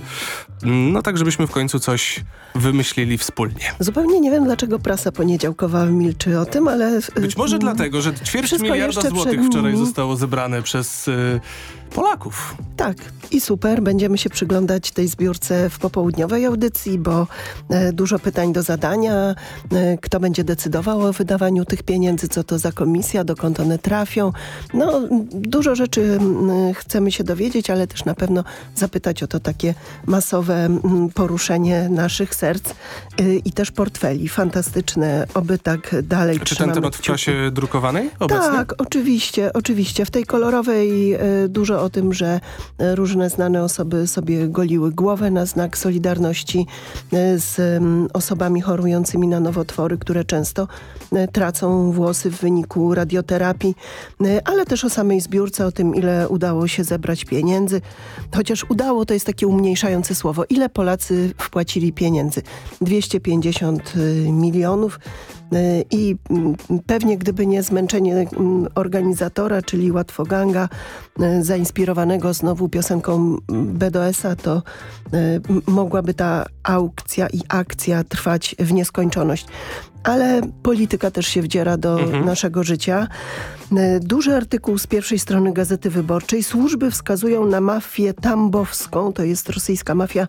no tak, żebyśmy w końcu coś wymyślili wspólnie. Zupełnie nie wiem, dlaczego prasa poniedziałkowa milczy o tym, ale... Może dlatego, że ćwierć Wszystko miliarda złotych wczoraj nimi. zostało zebrane przez y, Polaków. Tak, i super. Będziemy się przyglądać tej zbiórce w popołudniowej audycji, bo e, dużo pytań do zadania. E, kto będzie decydował o wydawaniu tych pieniędzy, co to za komisja, dokąd one trafią. No, dużo rzeczy chcemy się dowiedzieć, ale też na pewno zapytać o to takie masowe poruszenie naszych serc y, i też portfeli. Fantastyczne, oby tak dalej Czy ten temat w czasie drukowanej obecnie? Tak, oczywiście, oczywiście. W tej kolorowej e, o tym, że e, różne znane osoby sobie goliły głowę na znak solidarności e, z osobami chorującymi na nowotwory, które często e, tracą włosy w wyniku radioterapii, ale też o samej zbiórce, o tym, ile udało się zebrać pieniędzy. Chociaż udało to jest takie umniejszające słowo. Ile Polacy wpłacili pieniędzy? 250 milionów. Y, I mm, pewnie gdyby nie zmęczenie mm, organizatora, czyli Łatwoganga, y, zainspirowanego znowu piosenką BDS-a, to m- mogłaby ta aukcja i akcja trwać w nieskończoność. Ale polityka też się wdziera do Mhm. naszego życia. Y, Duży artykuł z pierwszej strony Gazety Wyborczej. Służby wskazują na mafię tambowską. To jest rosyjska mafia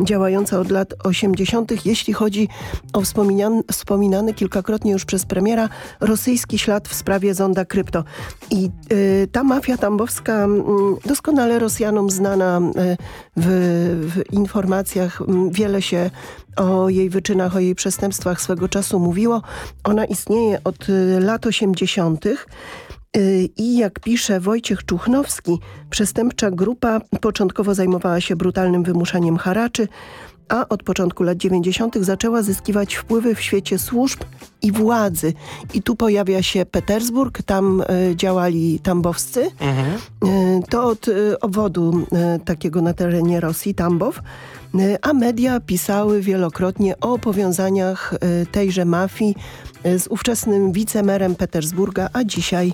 działająca od lat 80. Jeśli chodzi o wspominany, wspominany kilkakrotnie już przez premiera rosyjski ślad w sprawie zonda krypto. I y, ta mafia tambowska, mm, doskonale Rosjanom znana y, w, w informacjach, mm, wiele się o jej wyczynach, o jej przestępstwach swego czasu mówiło. Ona istnieje od y, lat 80. Y, I jak pisze Wojciech Czuchnowski, przestępcza grupa początkowo zajmowała się brutalnym wymuszaniem haraczy, a od początku lat 90. zaczęła zyskiwać wpływy w świecie służb i władzy. I tu pojawia się Petersburg, tam e, działali tambowscy. E, To od e, obwodu takiego na terenie Rosji, Tambow. A media pisały wielokrotnie o powiązaniach tejże mafii z ówczesnym wicemerem Petersburga, a dzisiaj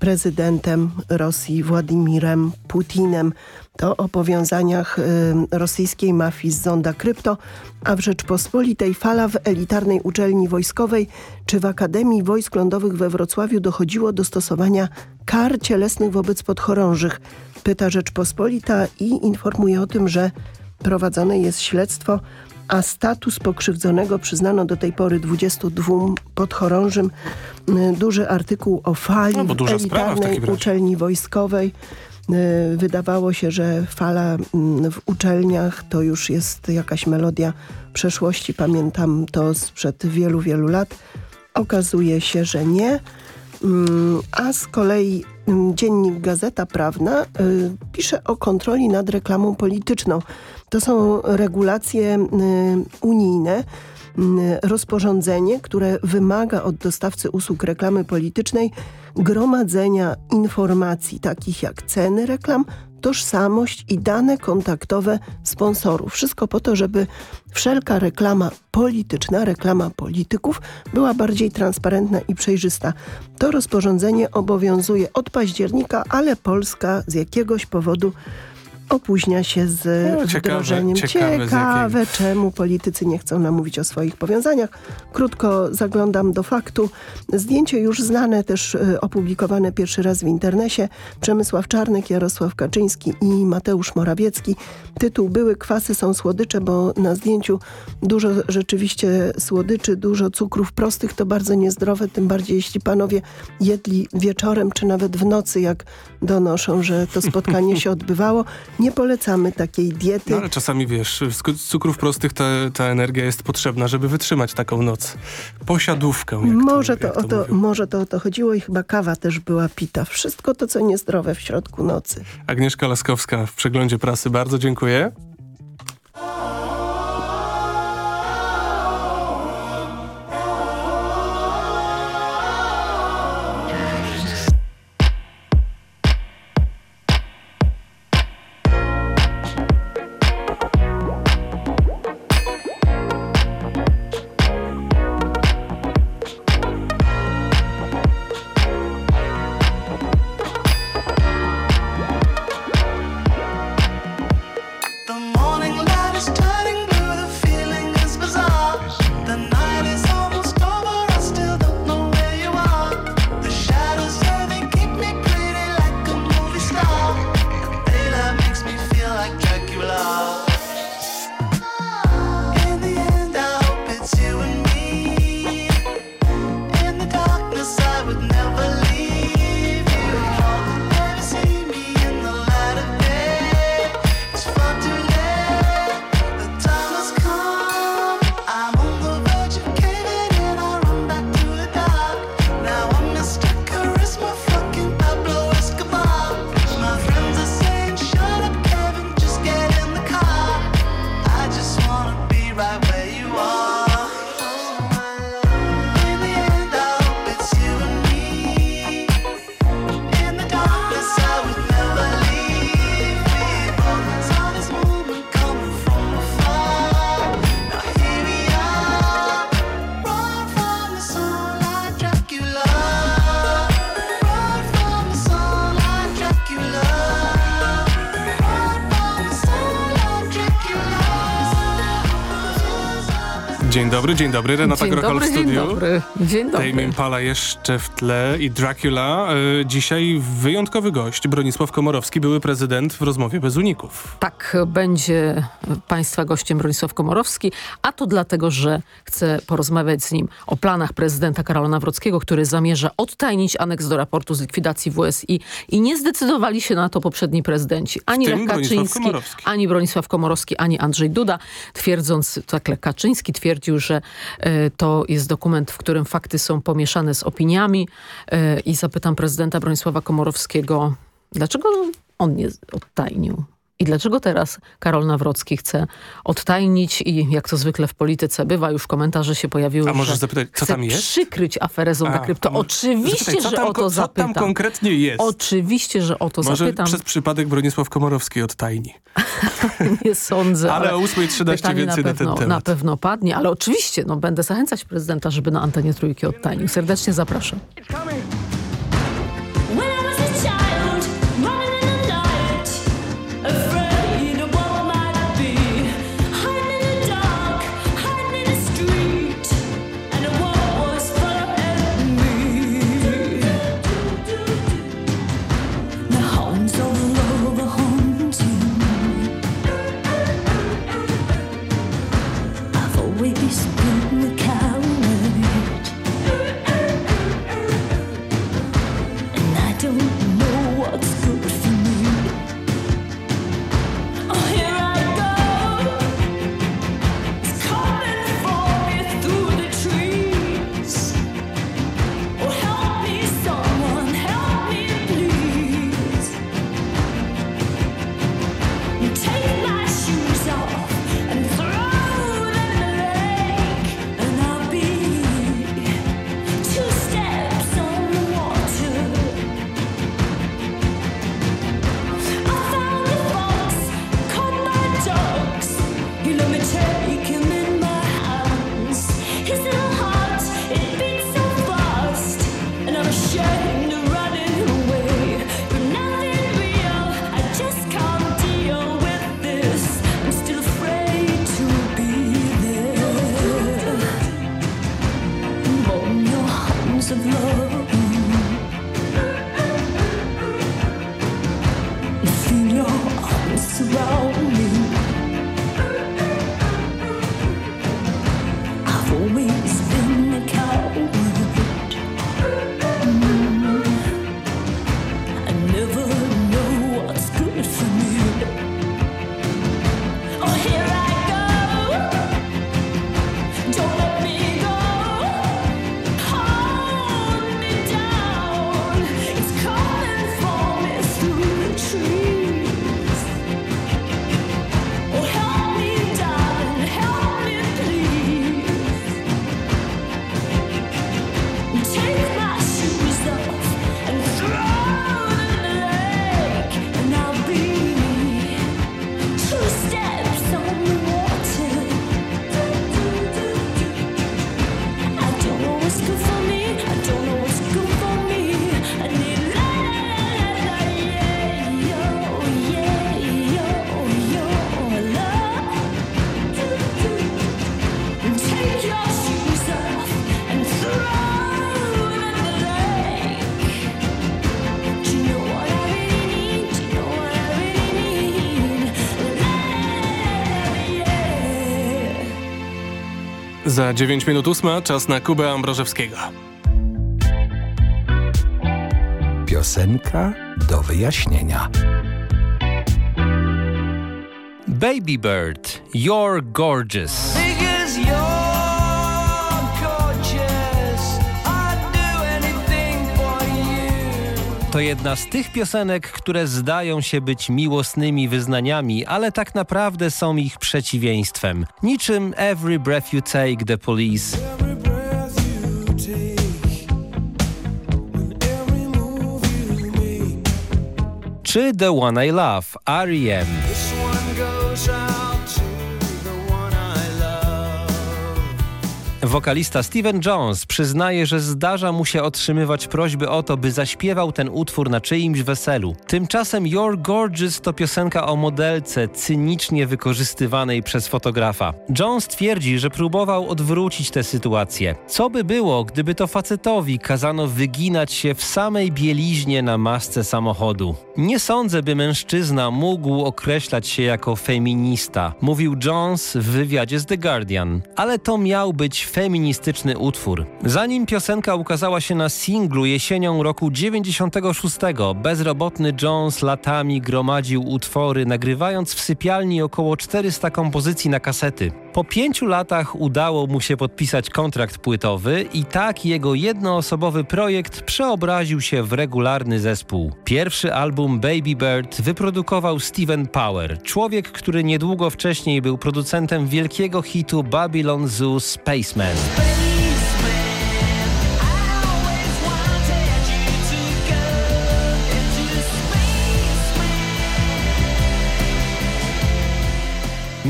prezydentem Rosji Władimirem Putinem. To o powiązaniach y, rosyjskiej mafii z Zonda Krypto, a w Rzeczpospolitej fala w elitarnej uczelni wojskowej czy w Akademii Wojsk Lądowych we Wrocławiu dochodziło do stosowania kar cielesnych wobec podchorążych. Pyta Rzeczpospolita i informuje o tym, że prowadzone jest śledztwo, a status pokrzywdzonego przyznano do tej pory 22 podchorążym. Y, Duży artykuł o fali No, elitarnej uczelni wojskowej. Y, Wydawało się, że fala mm, w uczelniach to już jest jakaś melodia przeszłości. Pamiętam to sprzed wielu, wielu lat. Okazuje się, że nie. Mm, A z kolei mm, dziennik Gazeta Prawna y, pisze o kontroli nad reklamą polityczną. To są regulacje y, unijne, y, rozporządzenie, które wymaga od dostawcy usług reklamy politycznej gromadzenia informacji takich jak ceny reklam, tożsamość i dane kontaktowe sponsorów. Wszystko po to, żeby wszelka reklama polityczna, reklama polityków była bardziej transparentna i przejrzysta. To rozporządzenie obowiązuje od października, ale Polska z jakiegoś powodu opóźnia się z No, ciekawe, wdrożeniem. ciekawe czemu politycy nie chcą nam mówić o swoich powiązaniach. Krótko zaglądam do faktu. Zdjęcie już znane, też y, opublikowane pierwszy raz w internecie. Przemysław Czarnek, Jarosław Kaczyński i Mateusz Morawiecki. Tytuł Były kwasy są słodycze, bo na zdjęciu dużo rzeczywiście słodyczy, dużo cukrów prostych. To bardzo niezdrowe, tym bardziej jeśli panowie jedli wieczorem czy nawet w nocy, jak donoszą, że to spotkanie się odbywało. Nie polecamy takiej diety. No ale czasami wiesz, z cu- z cukrów prostych ta, ta energia jest potrzebna, żeby wytrzymać taką noc. Posiadówkę. Może to, to, jak o to, może to o to chodziło i chyba kawa też była pita. Wszystko to, co niezdrowe w środku nocy. Agnieszka Laskowska w przeglądzie prasy. Bardzo dziękuję. Dobry, dzień dobry. Renata Dzień dobry, w dzień studiu. dobry. Dzień dobry. Tame Impala jeszcze w tle i Dracula. E, dzisiaj wyjątkowy gość, Bronisław Komorowski, były prezydent w rozmowie bez uników. Tak, będzie państwa gościem Bronisław Komorowski, a to dlatego, że chcę porozmawiać z nim o planach prezydenta Karola Nawrockiego, który zamierza odtajnić aneks do raportu z likwidacji WSI i nie zdecydowali się na to poprzedni prezydenci. Ani Lech Bronisław Kaczyński, Komorowski. ani Bronisław Komorowski, ani Andrzej Duda, twierdząc, tak Lech Kaczyński twierdził, że e, to jest dokument, w którym fakty są pomieszane z opiniami e, i zapytam prezydenta Bronisława Komorowskiego, dlaczego on nie odtajnił I dlaczego teraz Karol Nawrocki chce odtajnić i jak to zwykle w polityce bywa, już komentarze się pojawiły, A możesz że zapytać, co chce tam jest? przykryć aferę Zonda A, Krypto. Oczywiście, zapytaj, że o to co tam zapytam. konkretnie jest? Oczywiście, że o to Może zapytam. przez przypadek Bronisław Komorowski odtajni. Nie sądzę. Ale o 8.13 pytanie więcej na na ten pewno, temat. Na pewno padnie, ale oczywiście no, będę zachęcać prezydenta, żeby na antenie trójki odtajnił. Serdecznie zapraszam. When Za 9 minut ósma czas na Kubę Ambrożewskiego. Piosenka do wyjaśnienia. Baby Bird, You're Gorgeous. To jedna z tych piosenek, które zdają się być miłosnymi wyznaniami, ale tak naprawdę są ich przeciwieństwem. Niczym Every Breath You Take The Police. Czy The One I Love, R.E.M. Wokalista Steven Jones przyznaje, że zdarza mu się otrzymywać prośby o to, by zaśpiewał ten utwór na czyimś weselu. Tymczasem You're Gorgeous to piosenka o modelce cynicznie wykorzystywanej przez fotografa. Jones twierdzi, że próbował odwrócić tę sytuację. Co by było, gdyby to facetowi kazano wyginać się w samej bieliźnie na masce samochodu? Nie sądzę, by mężczyzna mógł określać się jako feminista, mówił Jones w wywiadzie z The Guardian. Ale to miał być feministyczny utwór. Zanim piosenka ukazała się na singlu jesienią roku 96, bezrobotny Jones latami gromadził utwory, nagrywając w sypialni około 400 kompozycji na kasety. Po pięciu latach udało mu się podpisać kontrakt płytowy i tak jego jednoosobowy projekt przeobraził się w regularny zespół. Pierwszy album Baby Bird wyprodukował Steven Power, człowiek, który niedługo wcześniej był producentem wielkiego hitu Babylon Zoo Spaceman. men.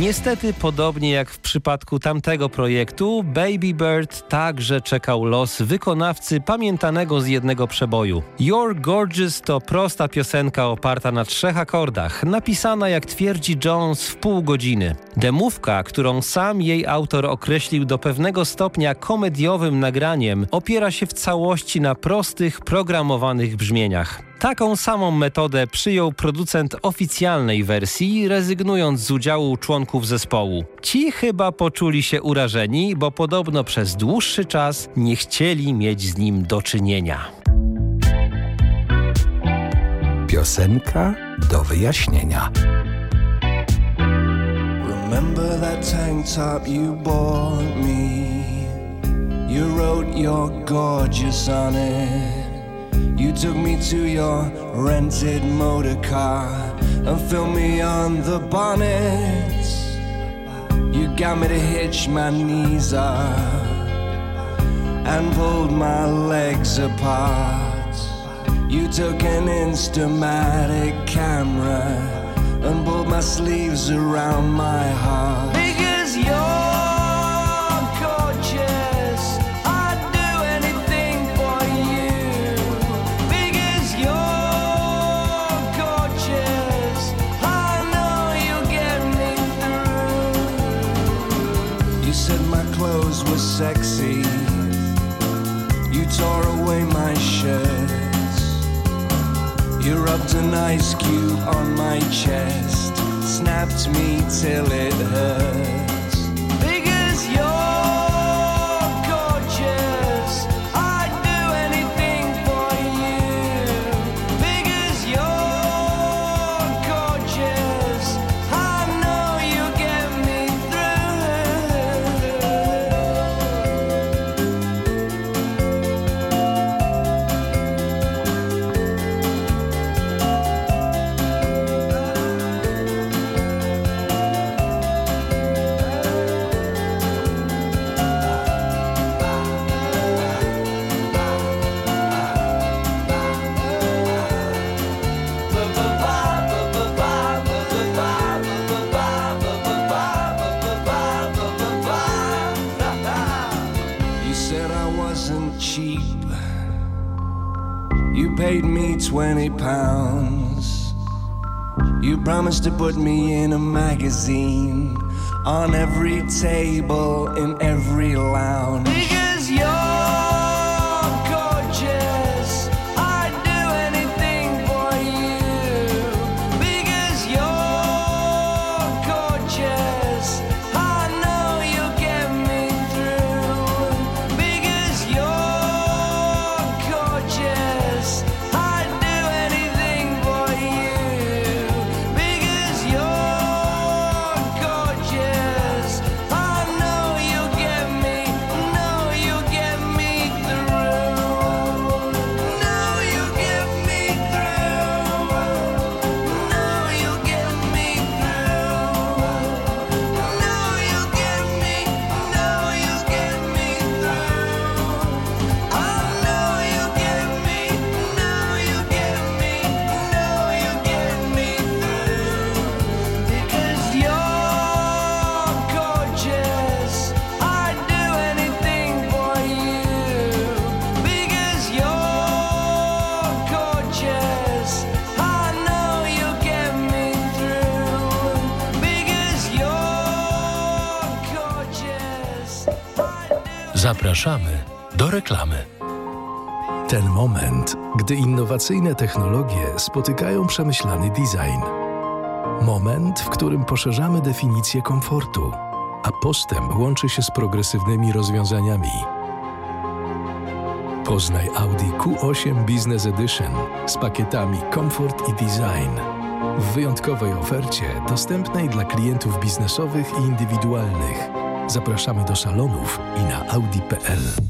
Niestety, podobnie jak w przypadku tamtego projektu, Baby Bird także czekał los wykonawcy pamiętanego z jednego przeboju. You're Gorgeous to prosta piosenka oparta na trzech akordach, napisana jak twierdzi Jones w pół godziny. Demówka, którą sam jej autor określił do pewnego stopnia komediowym nagraniem, opiera się w całości na prostych, programowanych brzmieniach. Taką samą metodę przyjął producent oficjalnej wersji, rezygnując z udziału członków zespołu. Ci chyba poczuli się urażeni, bo podobno przez dłuższy czas nie chcieli mieć z nim do czynienia. Piosenka do wyjaśnienia. Remember that tank top you bought me? You wrote you're gorgeous on it. You took me to your rented motor car and filmed me on the bonnet. You got me to hitch my knees up and pulled my legs apart. You took an Instamatic camera and pulled my sleeves around my heart. Because you're rubbed an ice cube on my chest, snapped me till it hurts. 20 pounds. You promised to put me in a magazine on every table in every lounge. Gdy innowacyjne technologie spotykają przemyślany design. Moment, w którym poszerzamy definicję komfortu, a postęp łączy się z progresywnymi rozwiązaniami. Poznaj Audi Q8 Business Edition z pakietami Comfort i Design. W wyjątkowej ofercie dostępnej dla klientów biznesowych i indywidualnych. Zapraszamy do salonów i na audi.pl.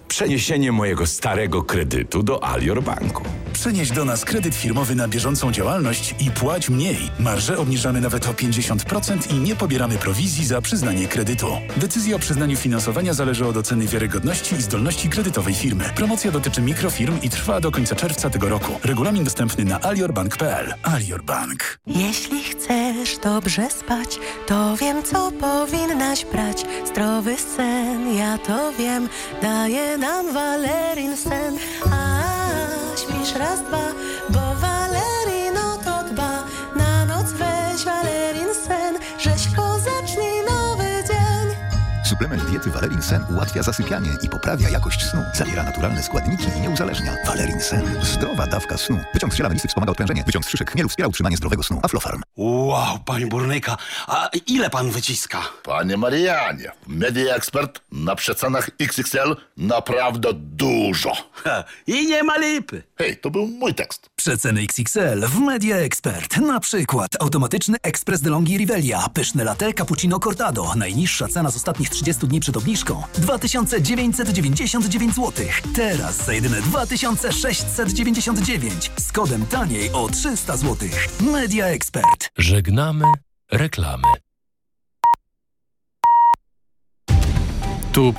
przeniesienie mojego starego kredytu do Alior Banku. Przenieś do nas kredyt firmowy na bieżącą działalność i płać mniej. Marże obniżamy nawet o 50% i nie pobieramy prowizji za przyznanie kredytu. Decyzja o przyznaniu finansowania zależy od oceny wiarygodności i zdolności kredytowej firmy. Promocja dotyczy mikrofirm i trwa do końca czerwca tego roku. Regulamin dostępny na aliorbank.pl. Alior Bank. Jeśli chcesz dobrze spać, to wiem, co powinnaś brać. Zdrowy sen, ja to wiem, daje nam Valerin sen. A śpisz raz, dwa, bo Suplement diety Valerin Sen ułatwia zasypianie i poprawia jakość snu. Zawiera naturalne składniki i nie uzależnia. Valerin Sen. Zdrowa dawka snu. Wyciąg z ziela melisy wspomaga odprężenie. Wyciąg z szyszek chmielu wspiera utrzymanie zdrowego snu. Aflofarm. Wow, panie burnyka, a ile pan wyciska? Panie Marianie, Media Expert na przecenach XXL naprawdę dużo. I nie ma lipy. Hej, to był mój tekst. Przeceny XXL w Media Expert. Na przykład automatyczny ekspres DeLonghi Rivelia, pyszne latte cappuccino cortado. Najniższa cena z ostatnich 30 dni przed obniżką 2999 zł. Teraz za jedyne 2699 z kodem taniej o 300 zł. Media Expert. Żegnamy reklamy. Tu